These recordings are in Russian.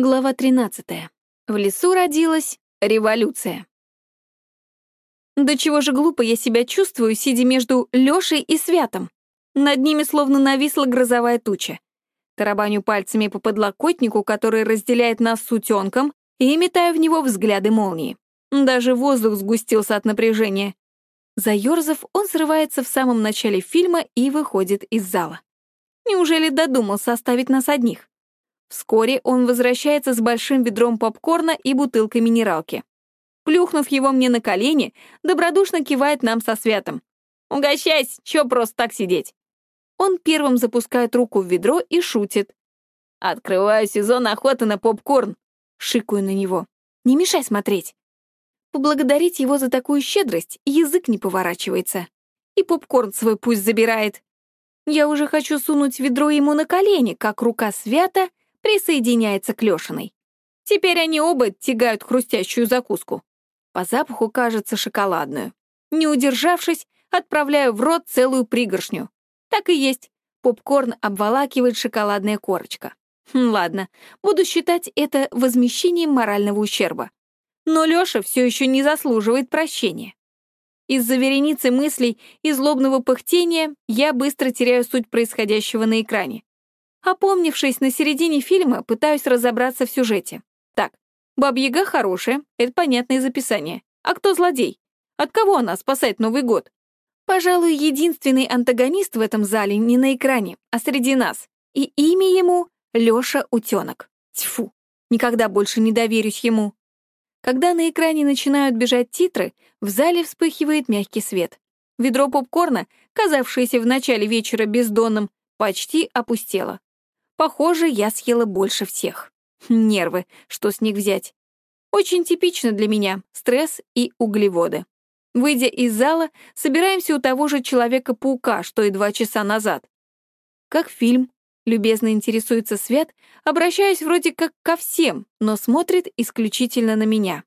Глава 13. В лесу родилась революция. До чего же глупо я себя чувствую, сидя между Лёшей и Святом. Над ними словно нависла грозовая туча. Тарабаню пальцами по подлокотнику, который разделяет нас с утёнком, и метаю в него взгляды молнии. Даже воздух сгустился от напряжения. Заёрзав, он срывается в самом начале фильма и выходит из зала. Неужели додумался оставить нас одних? Вскоре он возвращается с большим ведром попкорна и бутылкой минералки. Плюхнув его мне на колени, добродушно кивает нам со святом. «Угощайся, чё просто так сидеть?» Он первым запускает руку в ведро и шутит. «Открываю сезон охоты на попкорн!» Шикаю на него. «Не мешай смотреть!» Поблагодарить его за такую щедрость язык не поворачивается. И попкорн свой пусть забирает. Я уже хочу сунуть ведро ему на колени, как рука свята присоединяется к Лешиной. Теперь они оба тягают хрустящую закуску. По запаху кажется шоколадную. Не удержавшись, отправляю в рот целую пригоршню. Так и есть. Попкорн обволакивает шоколадная корочка. Хм, ладно, буду считать это возмещением морального ущерба. Но Лёша все еще не заслуживает прощения. Из-за вереницы мыслей и злобного пыхтения я быстро теряю суть происходящего на экране. Опомнившись на середине фильма, пытаюсь разобраться в сюжете. Так, Баба-Яга хорошая, это понятно из описания. А кто злодей? От кого она спасает Новый год? Пожалуй, единственный антагонист в этом зале не на экране, а среди нас. И имя ему — Лёша Утёнок. Тьфу, никогда больше не доверюсь ему. Когда на экране начинают бежать титры, в зале вспыхивает мягкий свет. Ведро попкорна, казавшееся в начале вечера бездонным, почти опустело. Похоже, я съела больше всех. Нервы, что с них взять? Очень типично для меня — стресс и углеводы. Выйдя из зала, собираемся у того же Человека-паука, что и два часа назад. Как фильм, любезно интересуется Свет, обращаясь вроде как ко всем, но смотрит исключительно на меня.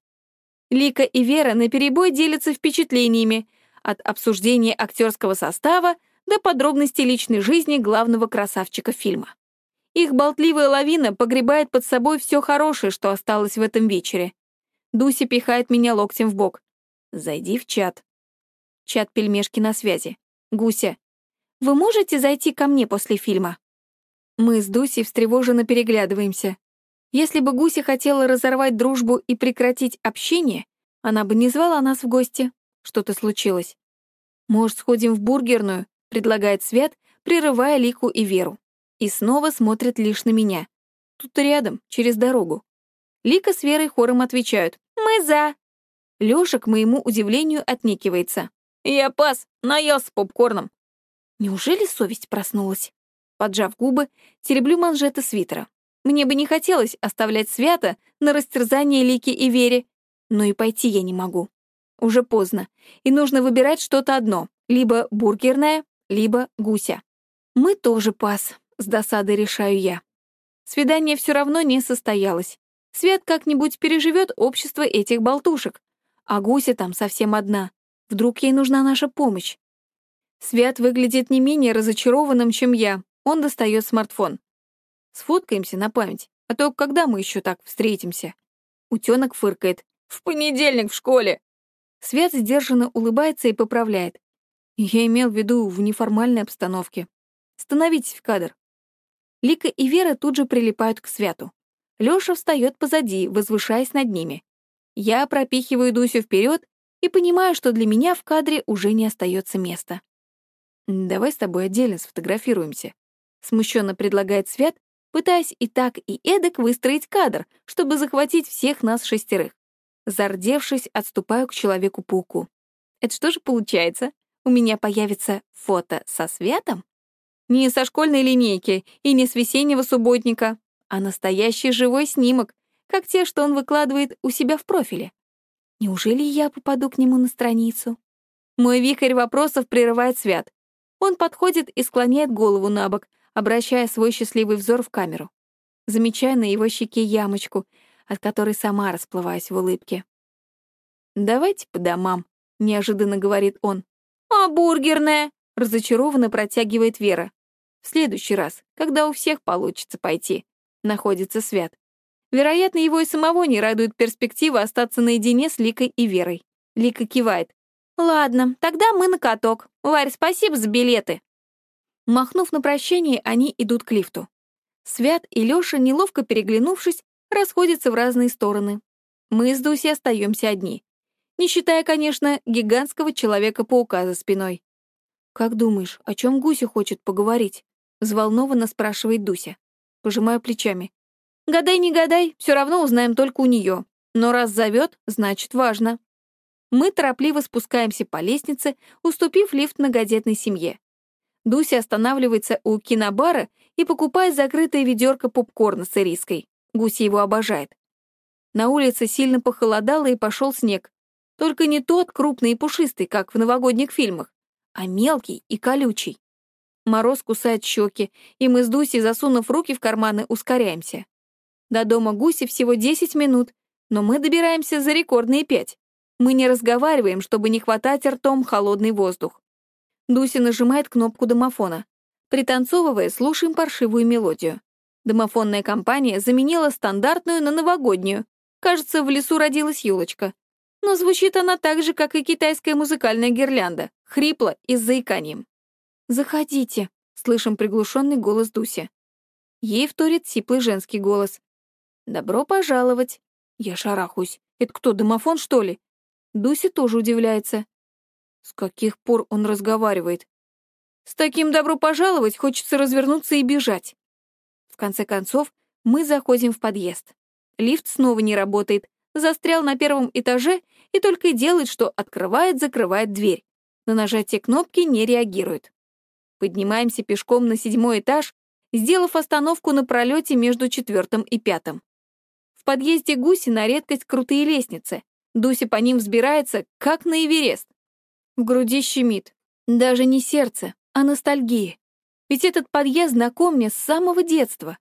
Лика и Вера наперебой делятся впечатлениями от обсуждения актерского состава до подробностей личной жизни главного красавчика фильма. Их болтливая лавина погребает под собой все хорошее, что осталось в этом вечере. Дуся пихает меня локтем в бок. «Зайди в чат». Чат пельмешки на связи. «Гуся, вы можете зайти ко мне после фильма?» Мы с Дусей встревоженно переглядываемся. Если бы Гуся хотела разорвать дружбу и прекратить общение, она бы не звала нас в гости. Что-то случилось. «Может, сходим в бургерную?» — предлагает Свет, прерывая Лику и Веру и снова смотрит лишь на меня. Тут рядом, через дорогу. Лика с Верой хором отвечают «Мы за». Лёша, к моему удивлению, отнекивается. «Я пас, наелся попкорном». Неужели совесть проснулась? Поджав губы, тереблю манжеты свитера. Мне бы не хотелось оставлять свято на растерзание Лики и Вере, но и пойти я не могу. Уже поздно, и нужно выбирать что-то одно, либо бургерная, либо гуся. Мы тоже пас, с досадой решаю я. Свидание все равно не состоялось. Свет как-нибудь переживет общество этих болтушек. А Гуся там совсем одна. Вдруг ей нужна наша помощь. Свят выглядит не менее разочарованным, чем я. Он достает смартфон. Сфоткаемся на память. А то когда мы еще так встретимся? Утенок фыркает. В понедельник в школе. Свят сдержанно улыбается и поправляет. Я имел в виду в неформальной обстановке. Становитесь в кадр. Лика и Вера тут же прилипают к Святу. Лёша встает позади, возвышаясь над ними. Я пропихиваю Дусю вперед и понимаю, что для меня в кадре уже не остается места. «Давай с тобой отдельно сфотографируемся», — смущенно предлагает Свят, пытаясь и так, и эдак выстроить кадр, чтобы захватить всех нас шестерых. Зардевшись, отступаю к Человеку-пауку. Это что же получается? У меня появится фото со Светом? Не со школьной линейки и не с весеннего субботника, а настоящий живой снимок, как те, что он выкладывает у себя в профиле. Неужели я попаду к нему на страницу? Мой вихрь вопросов прерывает Свят. Он подходит и склоняет голову на бок, обращая свой счастливый взор в камеру. Замечая на его щеке ямочку, от которой сама расплываюсь в улыбке. «Давайте по домам», — неожиданно говорит он. «А бургерная?» — разочарованно протягивает Вера. В следующий раз, когда у всех получится пойти, находится Свят. Вероятно, его и самого не радует перспектива остаться наедине с Ликой и Верой. Лика кивает. «Ладно, тогда мы на каток. Варь, спасибо за билеты». Махнув на прощание, они идут к лифту. Свят и Лёша, неловко переглянувшись, расходятся в разные стороны. Мы с Дусей остаемся одни. Не считая, конечно, гигантского человека-паука за спиной. «Как думаешь, о чем Гуся хочет поговорить?» — взволнованно спрашивает Дуся. Пожимаю плечами. «Гадай, не гадай, все равно узнаем только у нее. Но раз зовет, значит, важно». Мы торопливо спускаемся по лестнице, уступив лифт многодетной семье. Дуся останавливается у кинобара и покупает закрытое ведерко попкорна с ириской. Гуся его обожает. На улице сильно похолодало и пошел снег. Только не тот крупный и пушистый, как в новогодних фильмах, а мелкий и колючий. Мороз кусает щеки, и мы с Дусей, засунув руки в карманы, ускоряемся. До дома Гуси всего 10 минут, но мы добираемся за рекордные пять. Мы не разговариваем, чтобы не хватать ртом холодный воздух. Дуся нажимает кнопку домофона. Пританцовывая, слушаем паршивую мелодию. Домофонная компания заменила стандартную на новогоднюю. Кажется, в лесу родилась елочка. Но звучит она так же, как и китайская музыкальная гирлянда, хрипло и с заиканием. «Заходите», — слышим приглушенный голос Дуси. Ей вторит сиплый женский голос. «Добро пожаловать». Я шарахусь. «Это кто, домофон, что ли?» Дуся тоже удивляется. С каких пор он разговаривает? С таким «добро пожаловать» хочется развернуться и бежать. В конце концов, мы заходим в подъезд. Лифт снова не работает, застрял на первом этаже и только делает, что открывает-закрывает дверь. На нажатие кнопки не реагирует. Поднимаемся пешком на седьмой этаж, сделав остановку на пролете между четвертым и пятым. В подъезде Гуси на редкость крутые лестницы. Дуся по ним взбирается, как на Эверест. В груди щемит. Даже не сердце, а ностальгия. Ведь этот подъезд знаком мне с самого детства.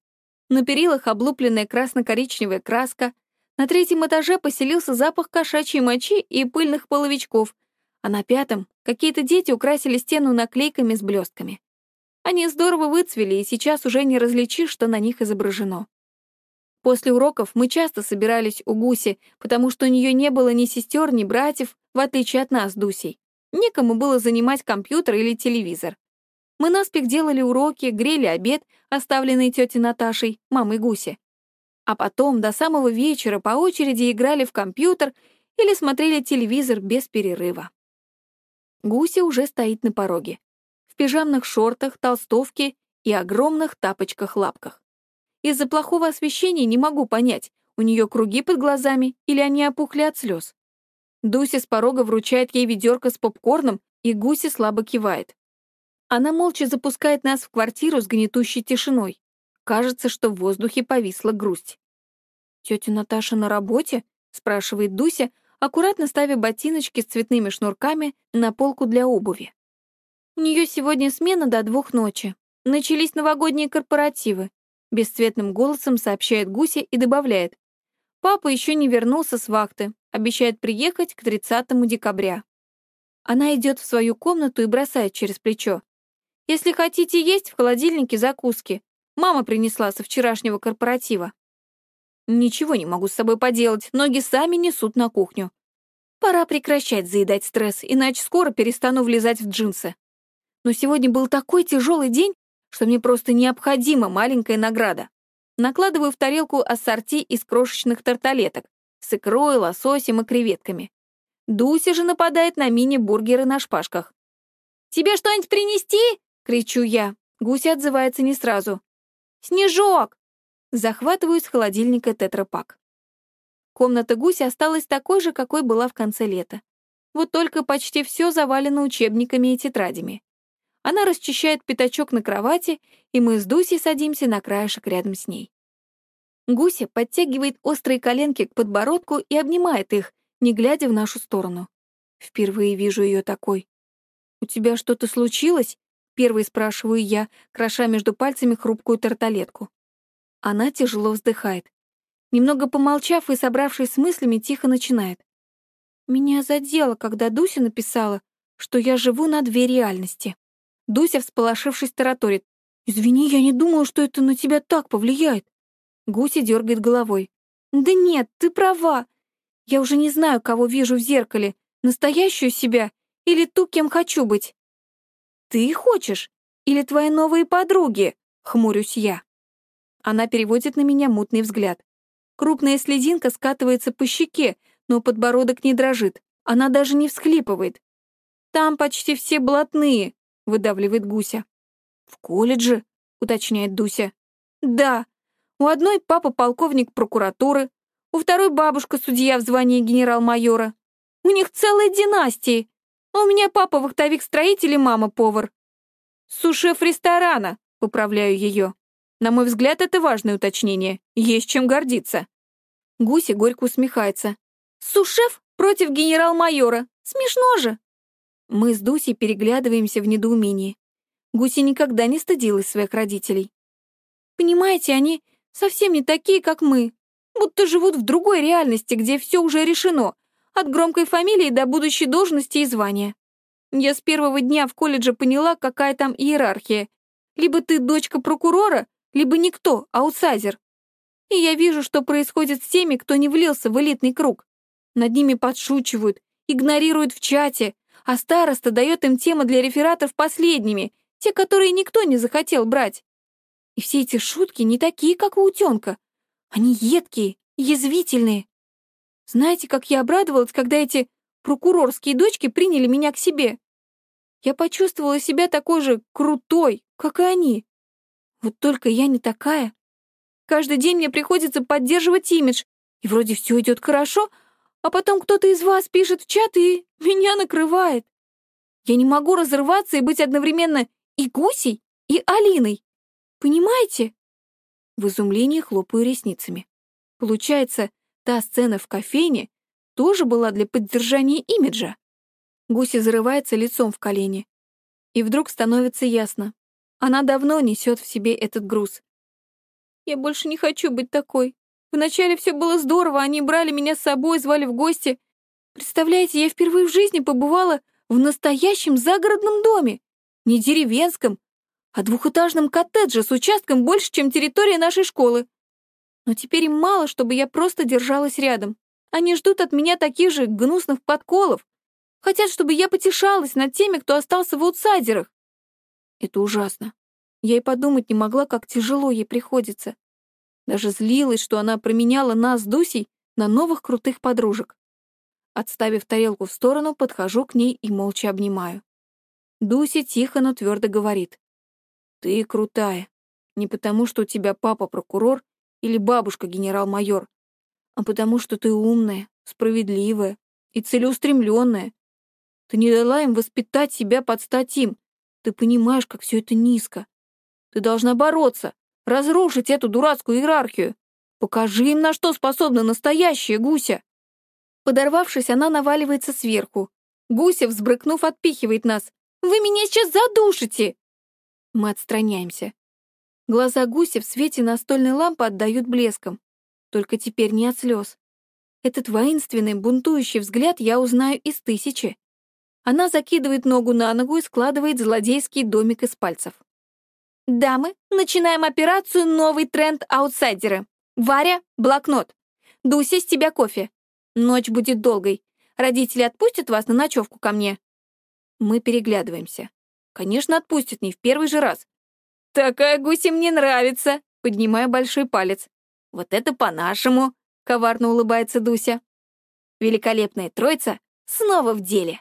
На перилах облупленная красно-коричневая краска, на третьем этаже поселился запах кошачьей мочи и пыльных половичков, а на пятом какие-то дети украсили стену наклейками с блестками. Они здорово выцвели, и сейчас уже не различишь, что на них изображено. После уроков мы часто собирались у Гуси, потому что у нее не было ни сестер, ни братьев, в отличие от нас, Дусей. Некому было занимать компьютер или телевизор. Мы наспех делали уроки, грели обед, оставленный тетей Наташей, мамой Гуси а потом до самого вечера по очереди играли в компьютер или смотрели телевизор без перерыва. Гуся уже стоит на пороге. В пижамных шортах, толстовке и огромных тапочках-лапках. Из-за плохого освещения не могу понять, у нее круги под глазами или они опухли от слез. Дуся с порога вручает ей ведерко с попкорном, и Гуся слабо кивает. Она молча запускает нас в квартиру с гнетущей тишиной. Кажется, что в воздухе повисла грусть. «Тетя Наташа на работе?» — спрашивает Дуся, аккуратно ставя ботиночки с цветными шнурками на полку для обуви. «У нее сегодня смена до двух ночи. Начались новогодние корпоративы», — бесцветным голосом сообщает Гуся и добавляет. «Папа еще не вернулся с вахты, обещает приехать к 30 декабря». Она идет в свою комнату и бросает через плечо. «Если хотите есть, в холодильнике закуски. Мама принесла со вчерашнего корпоратива». Ничего не могу с собой поделать, ноги сами несут на кухню. Пора прекращать заедать стресс, иначе скоро перестану влезать в джинсы. Но сегодня был такой тяжелый день, что мне просто необходима маленькая награда. Накладываю в тарелку ассорти из крошечных тарталеток с икрой, лососем и креветками. Дуся же нападает на мини-бургеры на шпажках. «Тебе что-нибудь принести?» — кричу я. Гуся отзывается не сразу. «Снежок! Захватываю из холодильника тетрапак. Комната гуся осталась такой же, какой была в конце лета. Вот только почти все завалено учебниками и тетрадями. Она расчищает пятачок на кровати, и мы с Дусей садимся на краешек рядом с ней. Гуся подтягивает острые коленки к подбородку и обнимает их, не глядя в нашу сторону. Впервые вижу ее такой. «У тебя что-то случилось?» — первый спрашиваю я, кроша между пальцами хрупкую тарталетку. Она тяжело вздыхает. Немного помолчав и собравшись с мыслями, тихо начинает. «Меня задело, когда Дуся написала, что я живу на две реальности». Дуся, всполошившись, тараторит. «Извини, я не думала, что это на тебя так повлияет». Гуся дергает головой. Да нет, ты права. Я уже не знаю, кого вижу в зеркале, настоящую себя или ту, кем хочу быть. Ты хочешь? Или твои новые подруги? Хмурюсь я. Она переводит на меня мутный взгляд. Крупная слезинка скатывается по щеке, но подбородок не дрожит. Она даже не всхлипывает. «Там почти все блатные», — выдавливает Гуся. «В колледже?» — уточняет Дуся. «Да. У одной папа полковник прокуратуры, у второй бабушка судья в звании генерал-майора. У них целые династии. А у меня папа вахтовик-строитель и мама повар. Сушеф ресторана, поправляю ее. На мой взгляд, это важное уточнение. Есть чем гордиться. Гуся горько усмехается. Сушеф против генерал-майора. Смешно же. Мы с Дусей переглядываемся в недоумении. Гуся никогда не стыдилась своих родителей. Понимаете, они совсем не такие, как мы. Будто живут в другой реальности, где все уже решено, от громкой фамилии до будущей должности и звания. Я с первого дня в колледже поняла, какая там иерархия. Либо ты дочка прокурора, либо никто, аутсайзер. И я вижу, что происходит с теми, кто не влился в элитный круг. Над ними подшучивают, игнорируют в чате, а староста дает им темы для рефератов последними, те, которые никто не захотел брать. И все эти шутки не такие, как у утенка. Они едкие, язвительные. Знаете, как я обрадовалась, когда эти прокурорские дочки приняли меня к себе? Я почувствовала себя такой же крутой, как и они. Вот только я не такая. Каждый день мне приходится поддерживать имидж, и вроде все идет хорошо, а потом кто-то из вас пишет в чат, и меня накрывает. Я не могу разрываться и быть одновременно и Гусей, и Алиной. Понимаете? В изумлении хлопаю ресницами. Получается, та сцена в кофейне тоже была для поддержания имиджа. Гуся зарывается лицом в колени. И вдруг становится ясно. Она давно несет в себе этот груз. Я больше не хочу быть такой. Вначале все было здорово, они брали меня с собой, звали в гости. Представляете, я впервые в жизни побывала в настоящем загородном доме. Не деревенском, а двухэтажном коттедже с участком больше, чем территория нашей школы. Но теперь им мало, чтобы я просто держалась рядом. Они ждут от меня таких же гнусных подколов. Хотят, чтобы я потешалась над теми, кто остался в аутсайдерах. Это ужасно. Я и подумать не могла, как тяжело ей приходится. Даже злилась, что она променяла нас Дусей на новых крутых подружек. Отставив тарелку в сторону, подхожу к ней и молча обнимаю. Дуся тихо, но твердо говорит. «Ты крутая. Не потому, что у тебя папа прокурор или бабушка генерал-майор, а потому, что ты умная, справедливая и целеустремленная. Ты не дала им воспитать себя под стать им. Ты понимаешь, как все это низко. Ты должна бороться, разрушить эту дурацкую иерархию. Покажи им, на что способна настоящая гуся. Подорвавшись, она наваливается сверху. Гуся, взбрыкнув, отпихивает нас. «Вы меня сейчас задушите!» Мы отстраняемся. Глаза гуся в свете настольной лампы отдают блеском. Только теперь не от слез. Этот воинственный, бунтующий взгляд я узнаю из тысячи. Она закидывает ногу на ногу и складывает злодейский домик из пальцев. «Дамы, начинаем операцию «Новый тренд аутсайдеры». Варя, блокнот. Дуся, с тебя кофе. Ночь будет долгой. Родители отпустят вас на ночевку ко мне?» Мы переглядываемся. Конечно, отпустят, не в первый же раз. «Такая гуся мне нравится», — поднимая большой палец. «Вот это по-нашему», — коварно улыбается Дуся. Великолепная троица снова в деле.